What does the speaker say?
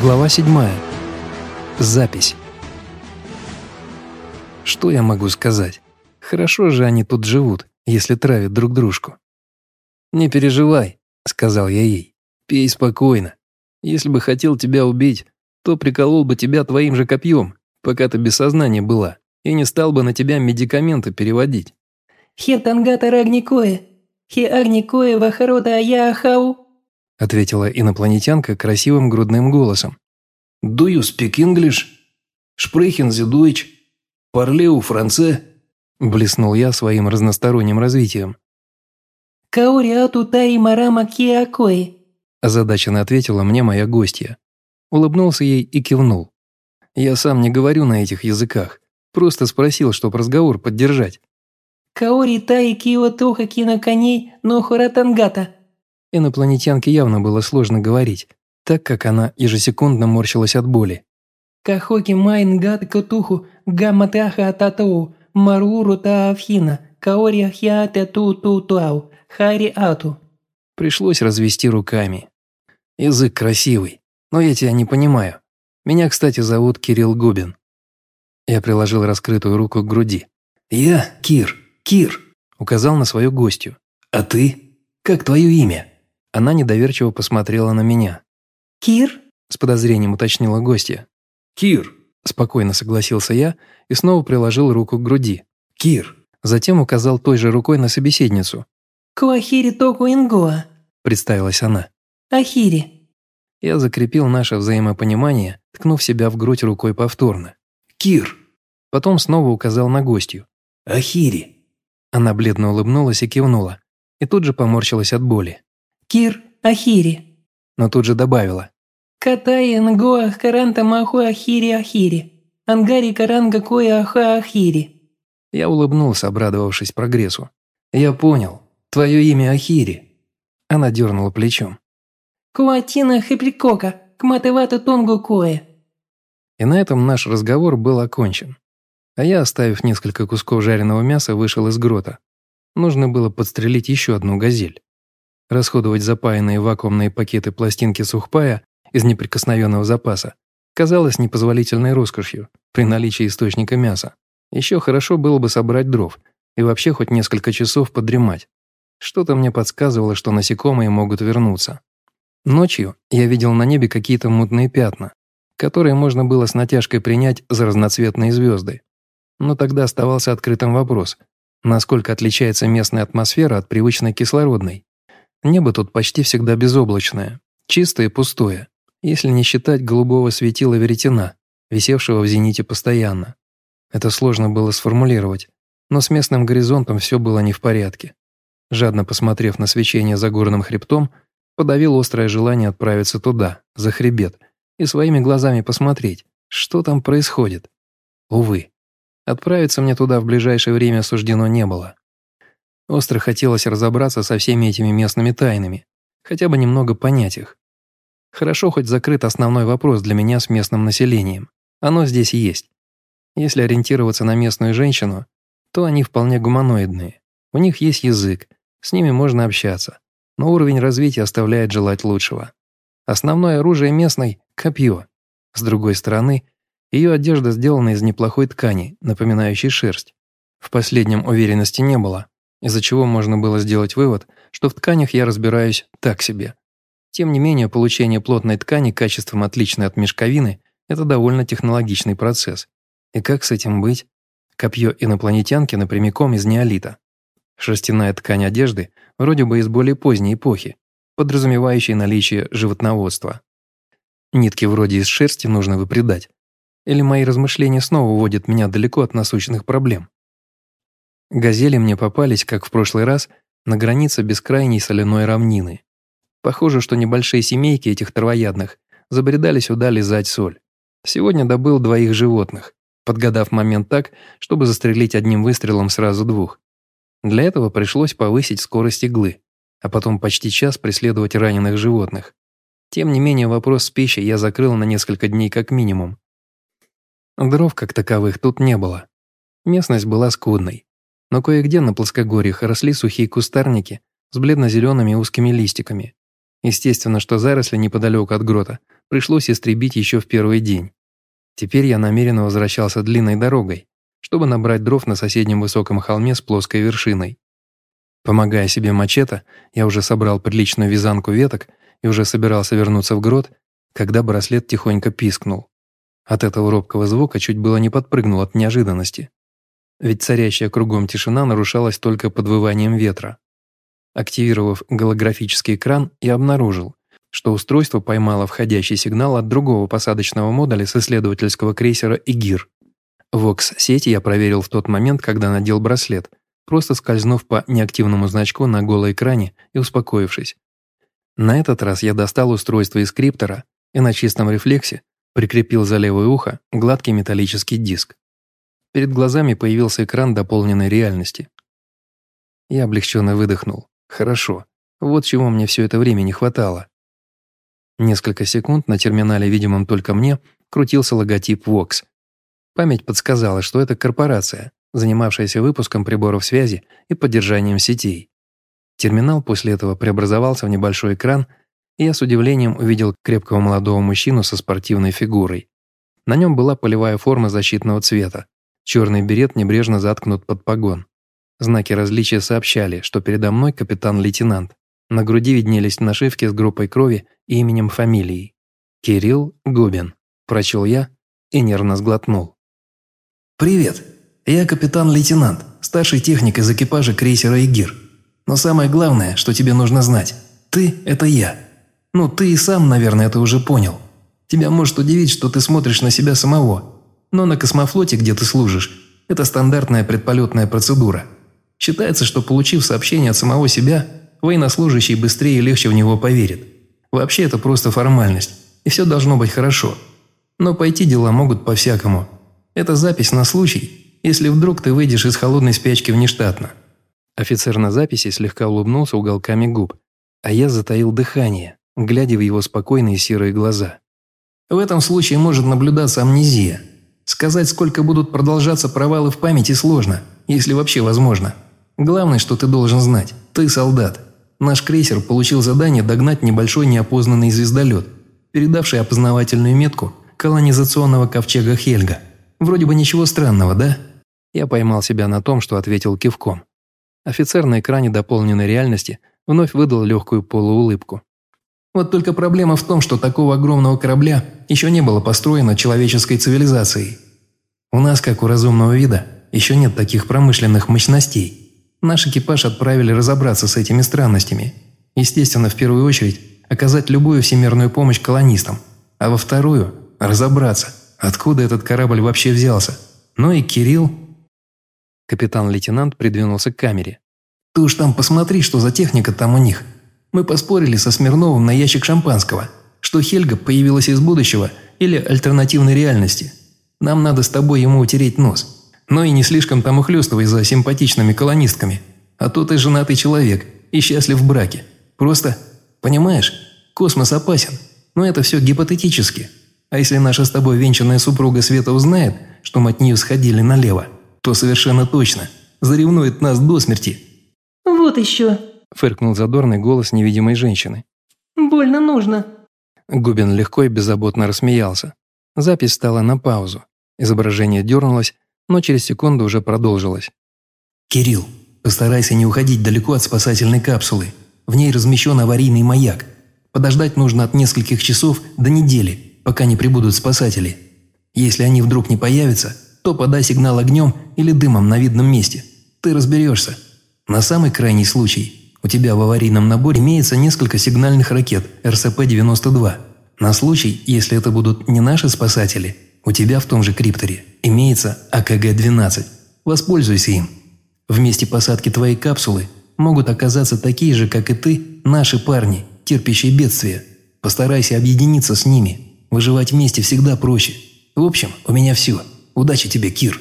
Глава 7. Запись. Что я могу сказать? Хорошо же они тут живут, если травят друг дружку. «Не переживай», — сказал я ей. «Пей спокойно. Если бы хотел тебя убить, то приколол бы тебя твоим же копьем, пока ты без сознания была, и не стал бы на тебя медикаменты переводить». «Хетангата рагникое, хе агникое вахарота аяхау», ответила инопланетянка красивым грудным голосом. «Do you speak English? Sprechen Sie Deutsch? Parlez-vous français?» блеснул я своим разносторонним развитием. «Кауриату таи марама киакое», озадаченно ответила мне моя гостья. Улыбнулся ей и кивнул. Я сам не говорю на этих языках, просто спросил, чтоб разговор поддержать. «Каори таи кио тоха кино коней но хоратангата», Инопланетянке явно было сложно говорить, так как она ежесекундно морщилась от боли. Кахоки майн гад котуху гаматаха татоу маруру таавхина каори ахиате ту ту туау хари ату. Пришлось развести руками. Язык красивый, но я тебя не понимаю. Меня, кстати, зовут Кирилл Губин. Я приложил раскрытую руку к груди. «Я Кир, Кир», — указал на свою гостью. «А ты? Как твое имя?» Она недоверчиво посмотрела на меня. «Кир?» – с подозрением уточнила гостья. «Кир!» – спокойно согласился я и снова приложил руку к груди. «Кир!» Затем указал той же рукой на собеседницу. «Куахири току ингоа», – представилась она. «Ахири». Я закрепил наше взаимопонимание, ткнув себя в грудь рукой повторно. «Кир!» Потом снова указал на гостью. «Ахири!» Она бледно улыбнулась и кивнула, и тут же поморщилась от боли. Кир Ахири. Но тут же добавила. Катай нгоа каранта маху Ахири Ахири. Ангари каранга коя аха Ахири. Я улыбнулся, обрадовавшись прогрессу. «Я понял. Твое имя Ахири». Она дернула плечом. «Куатина хипликока, кматывата тонгу кое». И на этом наш разговор был окончен. А я, оставив несколько кусков жареного мяса, вышел из грота. Нужно было подстрелить еще одну газель. Расходовать запаянные вакуумные пакеты пластинки сухпая из неприкосновенного запаса казалось непозволительной роскошью при наличии источника мяса. Еще хорошо было бы собрать дров и вообще хоть несколько часов подремать. Что-то мне подсказывало, что насекомые могут вернуться. Ночью я видел на небе какие-то мутные пятна, которые можно было с натяжкой принять за разноцветные звезды. Но тогда оставался открытым вопрос, насколько отличается местная атмосфера от привычной кислородной. Небо тут почти всегда безоблачное, чистое и пустое, если не считать голубого светила веретена, висевшего в зените постоянно. Это сложно было сформулировать, но с местным горизонтом все было не в порядке. Жадно посмотрев на свечение за горным хребтом, подавил острое желание отправиться туда, за хребет, и своими глазами посмотреть, что там происходит. Увы, отправиться мне туда в ближайшее время суждено не было. Остро хотелось разобраться со всеми этими местными тайнами, хотя бы немного понять их. Хорошо хоть закрыт основной вопрос для меня с местным населением. Оно здесь есть. Если ориентироваться на местную женщину, то они вполне гуманоидные. У них есть язык, с ними можно общаться, но уровень развития оставляет желать лучшего. Основное оружие местной – копье. С другой стороны, ее одежда сделана из неплохой ткани, напоминающей шерсть. В последнем уверенности не было, из-за чего можно было сделать вывод, что в тканях я разбираюсь так себе. Тем не менее, получение плотной ткани качеством отличной от мешковины – это довольно технологичный процесс. И как с этим быть? Копье инопланетянки напрямиком из неолита. Шерстяная ткань одежды вроде бы из более поздней эпохи, подразумевающей наличие животноводства. Нитки вроде из шерсти нужно выпрядать. Или мои размышления снова уводят меня далеко от насущных проблем. Газели мне попались, как в прошлый раз, на границе бескрайней соляной равнины. Похоже, что небольшие семейки этих травоядных забредали сюда лизать соль. Сегодня добыл двоих животных, подгадав момент так, чтобы застрелить одним выстрелом сразу двух. Для этого пришлось повысить скорость иглы, а потом почти час преследовать раненых животных. Тем не менее, вопрос с пищей я закрыл на несколько дней как минимум. Дров как таковых тут не было. Местность была скудной но кое-где на плоскогорьях росли сухие кустарники с бледно-зелеными узкими листиками. Естественно, что заросли неподалеку от грота пришлось истребить еще в первый день. Теперь я намеренно возвращался длинной дорогой, чтобы набрать дров на соседнем высоком холме с плоской вершиной. Помогая себе мачете, я уже собрал приличную вязанку веток и уже собирался вернуться в грот, когда браслет тихонько пискнул. От этого робкого звука чуть было не подпрыгнул от неожиданности. Ведь царящая кругом тишина нарушалась только подвыванием ветра. Активировав голографический экран, я обнаружил, что устройство поймало входящий сигнал от другого посадочного модуля с исследовательского крейсера «Игир». Вокс-сети я проверил в тот момент, когда надел браслет, просто скользнув по неактивному значку на голой экране и успокоившись. На этот раз я достал устройство из криптора и на чистом рефлексе прикрепил за левое ухо гладкий металлический диск. Перед глазами появился экран дополненной реальности. Я облегченно выдохнул. Хорошо. Вот чего мне все это время не хватало. Несколько секунд на терминале, видимом только мне, крутился логотип Vox. Память подсказала, что это корпорация, занимавшаяся выпуском приборов связи и поддержанием сетей. Терминал после этого преобразовался в небольшой экран, и я с удивлением увидел крепкого молодого мужчину со спортивной фигурой. На нем была полевая форма защитного цвета. Черный берет небрежно заткнут под погон. Знаки различия сообщали, что передо мной капитан-лейтенант. На груди виднелись нашивки с группой крови и именем фамилией. «Кирилл Губин», – прочел я и нервно сглотнул. «Привет, я капитан-лейтенант, старший техник из экипажа крейсера «Игир». Но самое главное, что тебе нужно знать – ты – это я. Ну, ты и сам, наверное, это уже понял. Тебя может удивить, что ты смотришь на себя самого. Но на космофлоте, где ты служишь, это стандартная предполетная процедура – Считается, что получив сообщение от самого себя, военнослужащий быстрее и легче в него поверит. Вообще это просто формальность, и все должно быть хорошо. Но пойти дела могут по-всякому. Это запись на случай, если вдруг ты выйдешь из холодной спячки внештатно. Офицер на записи слегка улыбнулся уголками губ, а я затаил дыхание, глядя в его спокойные серые глаза. В этом случае может наблюдаться амнезия. Сказать, сколько будут продолжаться провалы в памяти, сложно, если вообще возможно. Главное, что ты должен знать. Ты солдат. Наш крейсер получил задание догнать небольшой неопознанный звездолет, передавший опознавательную метку колонизационного ковчега Хельга. Вроде бы ничего странного, да? Я поймал себя на том, что ответил кивком. Офицер на экране дополненной реальности вновь выдал легкую полуулыбку. Вот только проблема в том, что такого огромного корабля еще не было построено человеческой цивилизацией. У нас, как у разумного вида, еще нет таких промышленных мощностей. Наш экипаж отправили разобраться с этими странностями. Естественно, в первую очередь, оказать любую всемирную помощь колонистам, а во вторую – разобраться, откуда этот корабль вообще взялся. Ну и Кирилл… Капитан-лейтенант придвинулся к камере. «Ты уж там посмотри, что за техника там у них. Мы поспорили со Смирновым на ящик шампанского, что Хельга появилась из будущего или альтернативной реальности. Нам надо с тобой ему утереть нос» но и не слишком там ухлёстывай за симпатичными колонистками. А то ты женатый человек и счастлив в браке. Просто, понимаешь, космос опасен, но это все гипотетически. А если наша с тобой венчанная супруга Света узнает, что мы от нее сходили налево, то совершенно точно заревнует нас до смерти». «Вот еще», – фыркнул задорный голос невидимой женщины. «Больно нужно». Губин легко и беззаботно рассмеялся. Запись стала на паузу. Изображение дернулось, но через секунду уже продолжилось. «Кирилл, постарайся не уходить далеко от спасательной капсулы. В ней размещен аварийный маяк. Подождать нужно от нескольких часов до недели, пока не прибудут спасатели. Если они вдруг не появятся, то подай сигнал огнем или дымом на видном месте. Ты разберешься. На самый крайний случай у тебя в аварийном наборе имеется несколько сигнальных ракет РСП-92. На случай, если это будут не наши спасатели, у тебя в том же крипторе имеется АКГ-12. Воспользуйся им. В месте посадки твоей капсулы могут оказаться такие же, как и ты, наши парни, терпящие бедствия. Постарайся объединиться с ними. Выживать вместе всегда проще. В общем, у меня все. Удачи тебе, Кир.